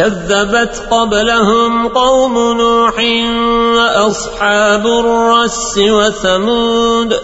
كذبت قبلهم قوم نوح وأصحاب الرس وثمود